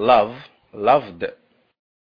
love, loved